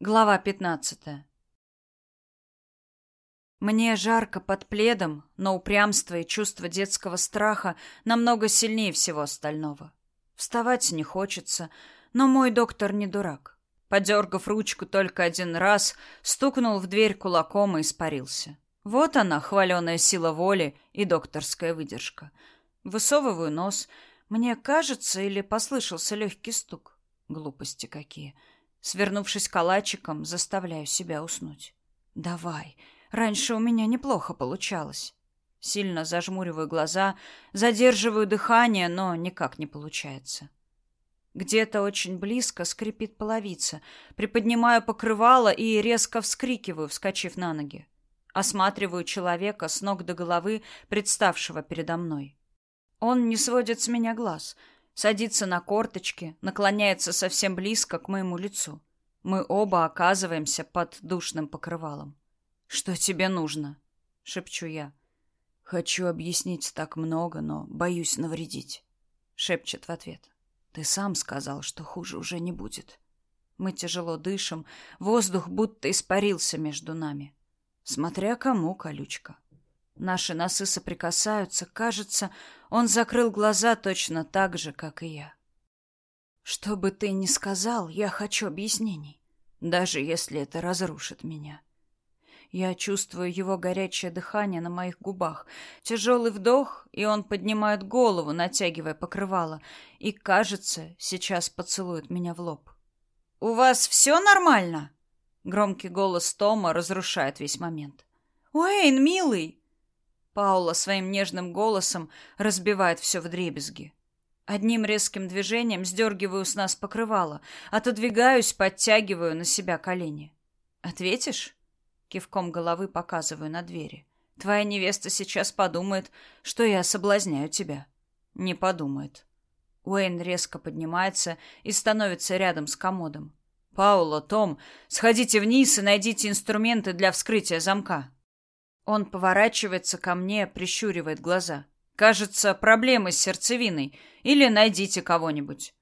Глава 15. Мне жарко под пледом, но упрямство и чувство детского страха намного сильнее всего остального. Вставать не хочется, но мой доктор не дурак. Подергав ручку только один раз, стукнул в дверь кулаком и испарился. Вот она, хваленая сила воли и докторская выдержка. Высовываю нос. Мне кажется, или послышался легкий стук. Глупости какие. — Свернувшись калачиком, заставляю себя уснуть. Давай. Раньше у меня неплохо получалось. Сильно зажмуриваю глаза, задерживаю дыхание, но никак не получается. Где-то очень близко скрипит половица. Приподнимаю покрывало и резко вскрикиваю, вскочив на ноги. Осматриваю человека с ног до головы, представшего передо мной. Он не сводит с меня глаз — садится на корточки, наклоняется совсем близко к моему лицу. Мы оба оказываемся под душным покрывалом. «Что тебе нужно?» — шепчу я. «Хочу объяснить так много, но боюсь навредить», — шепчет в ответ. «Ты сам сказал, что хуже уже не будет». Мы тяжело дышим, воздух будто испарился между нами. Смотря кому колючка. Наши носы соприкасаются. Кажется, он закрыл глаза точно так же, как и я. Что бы ты ни сказал, я хочу объяснений, даже если это разрушит меня. Я чувствую его горячее дыхание на моих губах, тяжелый вдох, и он поднимает голову, натягивая покрывало, и, кажется, сейчас поцелует меня в лоб. «У вас все нормально?» Громкий голос Тома разрушает весь момент. «Уэйн, милый!» Паула своим нежным голосом разбивает все вдребезги. Одним резким движением сдергиваю с нас покрывало, отодвигаюсь, подтягиваю на себя колени. «Ответишь?» Кивком головы показываю на двери. «Твоя невеста сейчас подумает, что я соблазняю тебя». «Не подумает». Уэйн резко поднимается и становится рядом с комодом. «Паула, Том, сходите вниз и найдите инструменты для вскрытия замка». Он поворачивается ко мне, прищуривает глаза. Кажется, проблемы с сердцевиной. Или найдите кого-нибудь.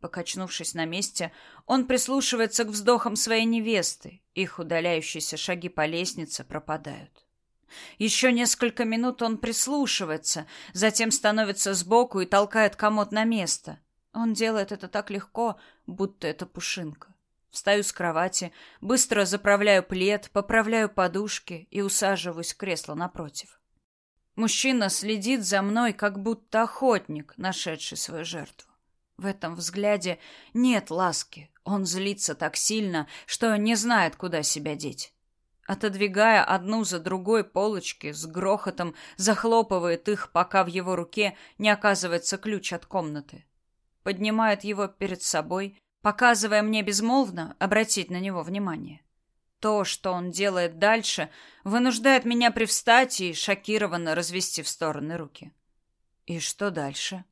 Покачнувшись на месте, он прислушивается к вздохам своей невесты. Их удаляющиеся шаги по лестнице пропадают. Еще несколько минут он прислушивается, затем становится сбоку и толкает комод на место. Он делает это так легко, будто это пушинка. Встаю с кровати, быстро заправляю плед, поправляю подушки и усаживаюсь в кресло напротив. Мужчина следит за мной, как будто охотник, нашедший свою жертву. В этом взгляде нет ласки. Он злится так сильно, что не знает, куда себя деть. Отодвигая одну за другой полочки, с грохотом захлопывает их, пока в его руке не оказывается ключ от комнаты. Поднимает его перед собой, показывая мне безмолвно обратить на него внимание. То, что он делает дальше, вынуждает меня привстать и шокированно развести в стороны руки. «И что дальше?»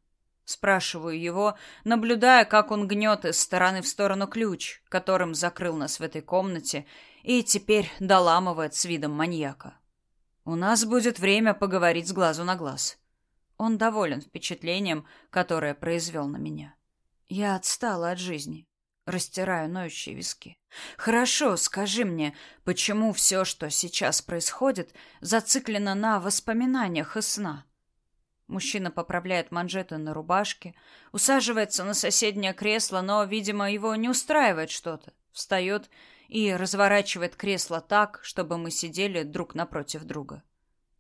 Спрашиваю его, наблюдая, как он гнет из стороны в сторону ключ, которым закрыл нас в этой комнате, и теперь доламывает с видом маньяка. «У нас будет время поговорить с глазу на глаз». Он доволен впечатлением, которое произвел на меня. Я отстала от жизни. Растираю ноющие виски. Хорошо, скажи мне, почему все, что сейчас происходит, зациклено на воспоминаниях и сна? Мужчина поправляет манжеты на рубашке, усаживается на соседнее кресло, но, видимо, его не устраивает что-то. Встает и разворачивает кресло так, чтобы мы сидели друг напротив друга.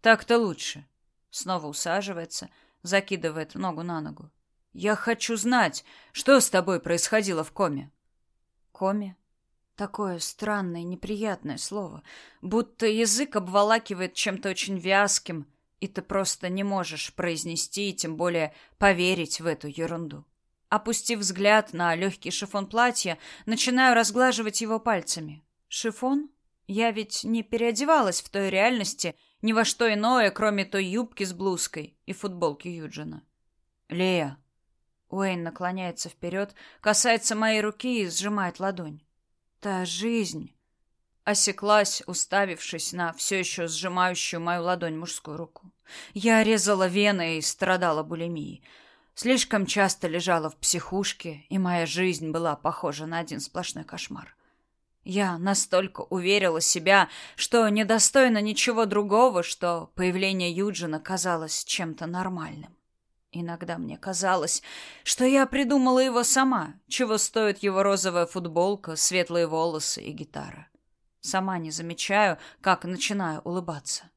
Так-то лучше. Снова усаживается, закидывает ногу на ногу. Я хочу знать, что с тобой происходило в коме. Коме? Такое странное, неприятное слово, будто язык обволакивает чем-то очень вязким, и ты просто не можешь произнести и тем более поверить в эту ерунду. Опустив взгляд на легкий шифон платья, начинаю разглаживать его пальцами. Шифон? Я ведь не переодевалась в той реальности ни во что иное, кроме той юбки с блузкой и футболки Юджина. Лея, Уэйн наклоняется вперед, касается моей руки и сжимает ладонь. Та жизнь. Осеклась, уставившись на все еще сжимающую мою ладонь мужскую руку. Я резала вены и страдала булимией. Слишком часто лежала в психушке, и моя жизнь была похожа на один сплошной кошмар. Я настолько уверила себя, что недостойна ничего другого, что появление Юджина казалось чем-то нормальным. Иногда мне казалось, что я придумала его сама, чего стоит его розовая футболка, светлые волосы и гитара. Сама не замечаю, как начинаю улыбаться.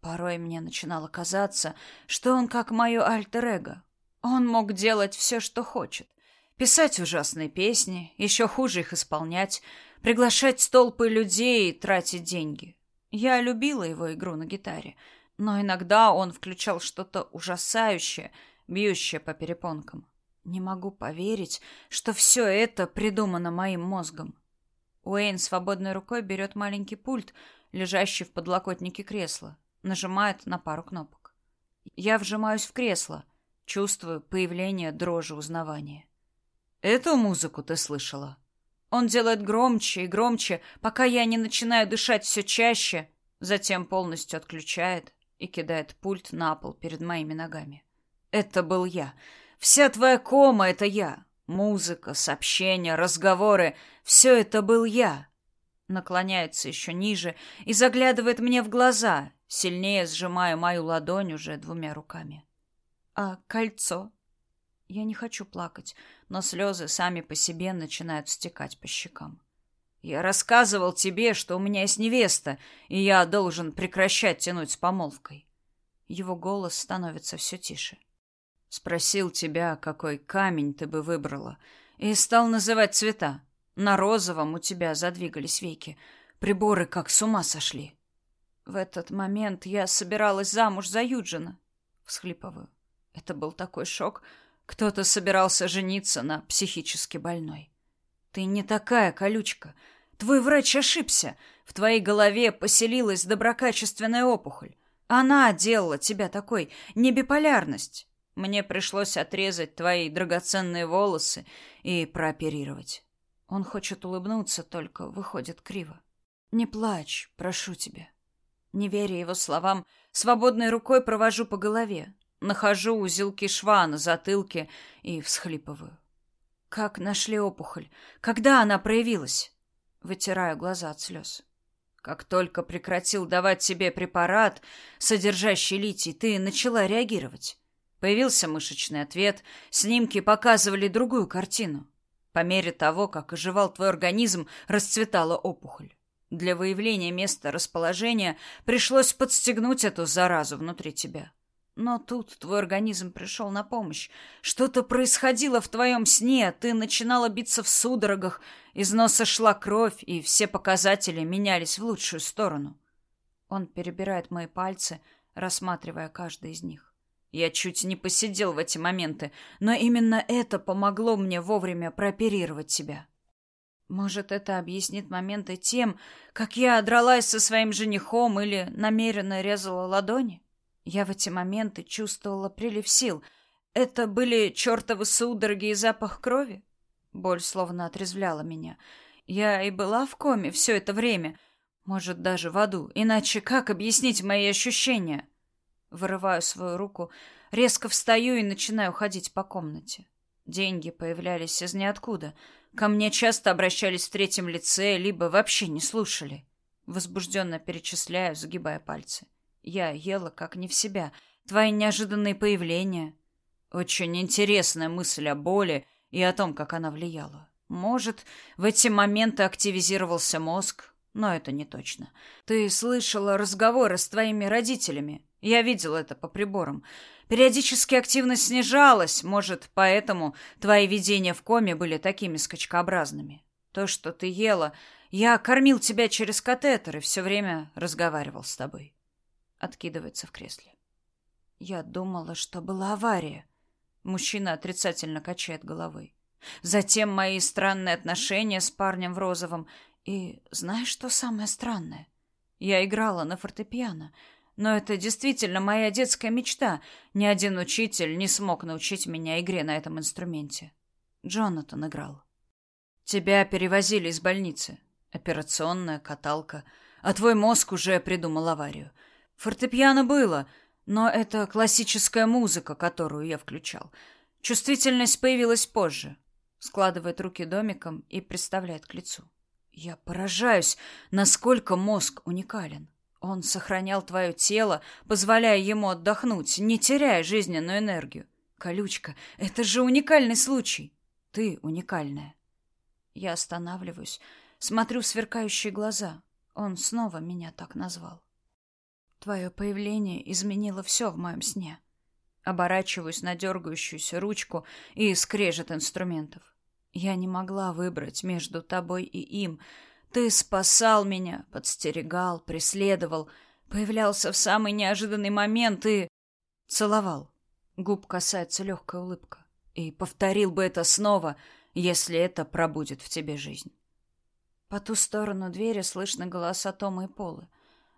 Порой мне начинало казаться, что он как мое альтер-эго. Он мог делать все, что хочет. Писать ужасные песни, еще хуже их исполнять, приглашать толпы людей и тратить деньги. Я любила его игру на гитаре, но иногда он включал что-то ужасающее, бьющее по перепонкам. Не могу поверить, что все это придумано моим мозгом. Уэйн свободной рукой берет маленький пульт, лежащий в подлокотнике кресла, нажимает на пару кнопок. Я вжимаюсь в кресло, чувствую появление дрожи узнавания. «Эту музыку ты слышала?» Он делает громче и громче, пока я не начинаю дышать все чаще, затем полностью отключает и кидает пульт на пол перед моими ногами. Это был я. Вся твоя кома — это я. Музыка, сообщения, разговоры — все это был я. Наклоняется еще ниже и заглядывает мне в глаза, сильнее сжимая мою ладонь уже двумя руками. А кольцо? Я не хочу плакать, но слезы сами по себе начинают стекать по щекам. Я рассказывал тебе, что у меня есть невеста, и я должен прекращать тянуть с помолвкой. Его голос становится все тише. Спросил тебя, какой камень ты бы выбрала, и стал называть цвета. На розовом у тебя задвигались веки. Приборы как с ума сошли. В этот момент я собиралась замуж за Юджина. Всхлипываю. Это был такой шок. Кто-то собирался жениться на психически больной. Ты не такая, колючка. Твой врач ошибся. В твоей голове поселилась доброкачественная опухоль. Она делала тебя такой, не биполярность. Мне пришлось отрезать твои драгоценные волосы и прооперировать. Он хочет улыбнуться, только выходит криво. Не плачь, прошу тебя. Не веря его словам, свободной рукой провожу по голове, нахожу узелки шва на затылке и всхлипываю. Как нашли опухоль? Когда она проявилась? Вытираю глаза от слез. Как только прекратил давать тебе препарат, содержащий литий, ты начала реагировать. Появился мышечный ответ, снимки показывали другую картину. По мере того, как оживал твой организм, расцветала опухоль. Для выявления места расположения пришлось подстегнуть эту заразу внутри тебя. Но тут твой организм пришел на помощь. Что-то происходило в твоем сне, ты начинала биться в судорогах, из носа шла кровь, и все показатели менялись в лучшую сторону. Он перебирает мои пальцы, рассматривая каждый из них. Я чуть не посидел в эти моменты, но именно это помогло мне вовремя прооперировать себя. Может, это объяснит моменты тем, как я дралась со своим женихом или намеренно резала ладони? Я в эти моменты чувствовала прилив сил. Это были чертовы судороги и запах крови? Боль словно отрезвляла меня. Я и была в коме все это время. Может, даже в аду. Иначе как объяснить мои ощущения? Вырываю свою руку, резко встаю и начинаю ходить по комнате. Деньги появлялись из ниоткуда. Ко мне часто обращались в третьем лице, либо вообще не слушали. Возбужденно перечисляю, загибая пальцы. Я ела как не в себя. Твои неожиданные появления. Очень интересная мысль о боли и о том, как она влияла. Может, в эти моменты активизировался мозг, но это не точно. Ты слышала разговоры с твоими родителями? Я видел это по приборам. Периодически активность снижалась, может, поэтому твои видения в коме были такими скачкообразными. То, что ты ела, я кормил тебя через катетер и все время разговаривал с тобой. Откидывается в кресле. Я думала, что была авария. Мужчина отрицательно качает головой. Затем мои странные отношения с парнем в розовом. И знаешь, что самое странное? Я играла на фортепиано — но это действительно моя детская мечта. Ни один учитель не смог научить меня игре на этом инструменте. Джонатан играл. Тебя перевозили из больницы. Операционная, каталка. А твой мозг уже придумал аварию. Фортепиано было, но это классическая музыка, которую я включал. Чувствительность появилась позже. Складывает руки домиком и приставляет к лицу. Я поражаюсь, насколько мозг уникален. Он сохранял твое тело, позволяя ему отдохнуть, не теряя жизненную энергию. Колючка, это же уникальный случай. Ты уникальная. Я останавливаюсь, смотрю в сверкающие глаза. Он снова меня так назвал. Твое появление изменило все в моем сне. Оборачиваюсь на дергающуюся ручку и скрежет инструментов. Я не могла выбрать между тобой и им. Ты спасал меня, подстерегал, преследовал, появлялся в самый неожиданный момент и... целовал. Губ касается легкая улыбка. И повторил бы это снова, если это пробудет в тебе жизнь. По ту сторону двери слышно голоса Тома и Полы.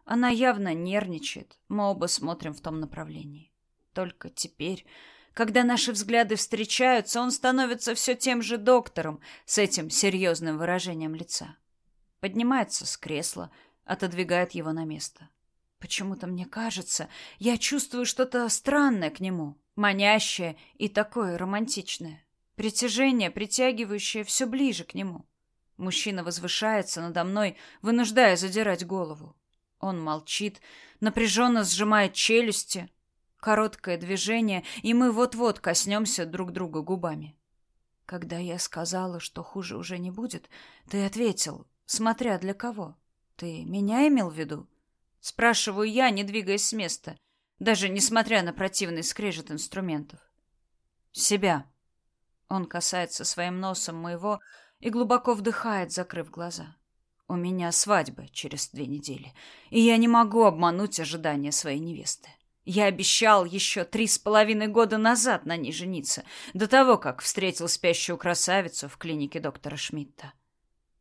Она явно нервничает. Мы оба смотрим в том направлении. Только теперь, когда наши взгляды встречаются, он становится все тем же доктором с этим серьезным выражением лица. Поднимается с кресла, отодвигает его на место. Почему-то мне кажется, я чувствую что-то странное к нему, манящее и такое романтичное. Притяжение, притягивающее все ближе к нему. Мужчина возвышается надо мной, вынуждая задирать голову. Он молчит, напряженно сжимает челюсти. Короткое движение, и мы вот-вот коснемся друг друга губами. Когда я сказала, что хуже уже не будет, ты ответил, смотря для кого. Ты меня имел в виду? Спрашиваю я, не двигаясь с места, даже несмотря на противный скрежет инструментов. Себя. Он касается своим носом моего и глубоко вдыхает, закрыв глаза. У меня свадьба через две недели, и я не могу обмануть ожидания своей невесты. Я обещал еще три с половиной года назад на ней жениться, до того, как встретил спящую красавицу в клинике доктора Шмидта.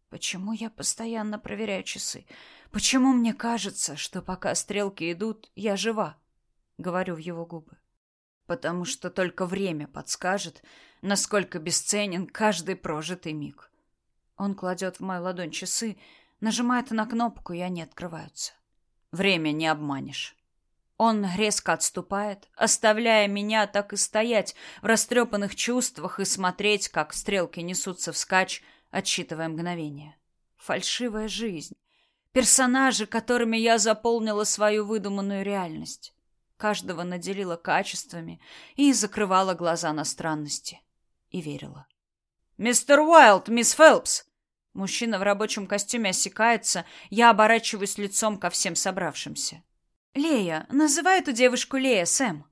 Почему я постоянно проверяю часы? Почему мне кажется, что пока стрелки идут, я жива? Говорю в его губы. Потому что только время подскажет, насколько бесценен каждый прожитый миг. Он кладет в мою ладонь часы, нажимает на кнопку, и они открываются. Время не обманешь. Он резко отступает, оставляя меня так и стоять в растрепанных чувствах и смотреть, как стрелки несутся вскачь, отсчитывая мгновение. Фальшивая жизнь. Персонажи, которыми я заполнила свою выдуманную реальность. Каждого наделила качествами и закрывала глаза на странности. И верила. «Мистер Уайлд, мисс Фелпс!» Мужчина в рабочем костюме осекается, я оборачиваюсь лицом ко всем собравшимся. «Лея, называй эту девушку Лея, Сэм!»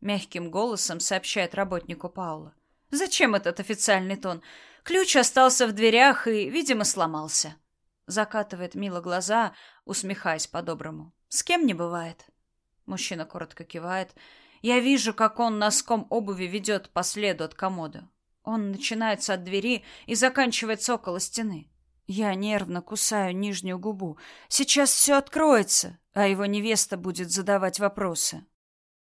Мягким голосом сообщает работнику Паула. «Зачем этот официальный тон? Ключ остался в дверях и, видимо, сломался». Закатывает мило глаза, усмехаясь по-доброму. «С кем не бывает?» Мужчина коротко кивает. Я вижу, как он носком обуви ведет по следу от комода. Он начинается от двери и заканчивается около стены. Я нервно кусаю нижнюю губу. Сейчас все откроется, а его невеста будет задавать вопросы.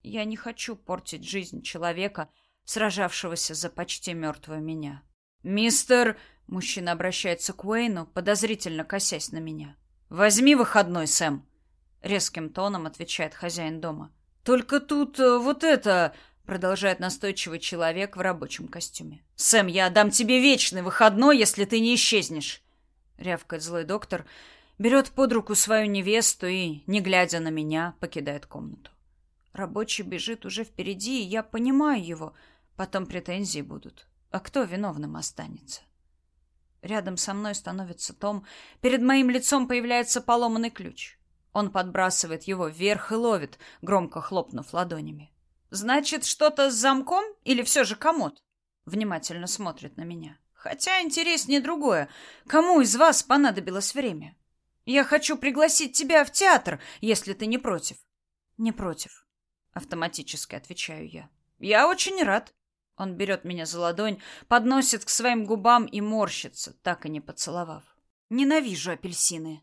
Я не хочу портить жизнь человека, сражавшегося за почти мертвую меня. «Мистер...» — мужчина обращается к Уэйну, подозрительно косясь на меня. «Возьми выходной, Сэм!» — резким тоном отвечает хозяин дома. «Только тут э, вот это...» продолжает настойчивый человек в рабочем костюме. Сэм, я дам тебе вечный выходной, если ты не исчезнешь, рявкает злой доктор, берет под руку свою невесту и, не глядя на меня, покидает комнату. Рабочий бежит уже впереди, и я понимаю его. Потом претензии будут. А кто виновным останется? Рядом со мной становится Том. Перед моим лицом появляется поломанный ключ. Он подбрасывает его вверх и ловит, громко хлопнув ладонями. Значит, что-то с замком или все же комод? Внимательно смотрит на меня. Хотя интереснее другое. Кому из вас понадобилось время? Я хочу пригласить тебя в театр, если ты не против. Не против. Автоматически отвечаю я. Я очень рад. Он берет меня за ладонь, подносит к своим губам и морщится, так и не поцеловав. Ненавижу апельсины.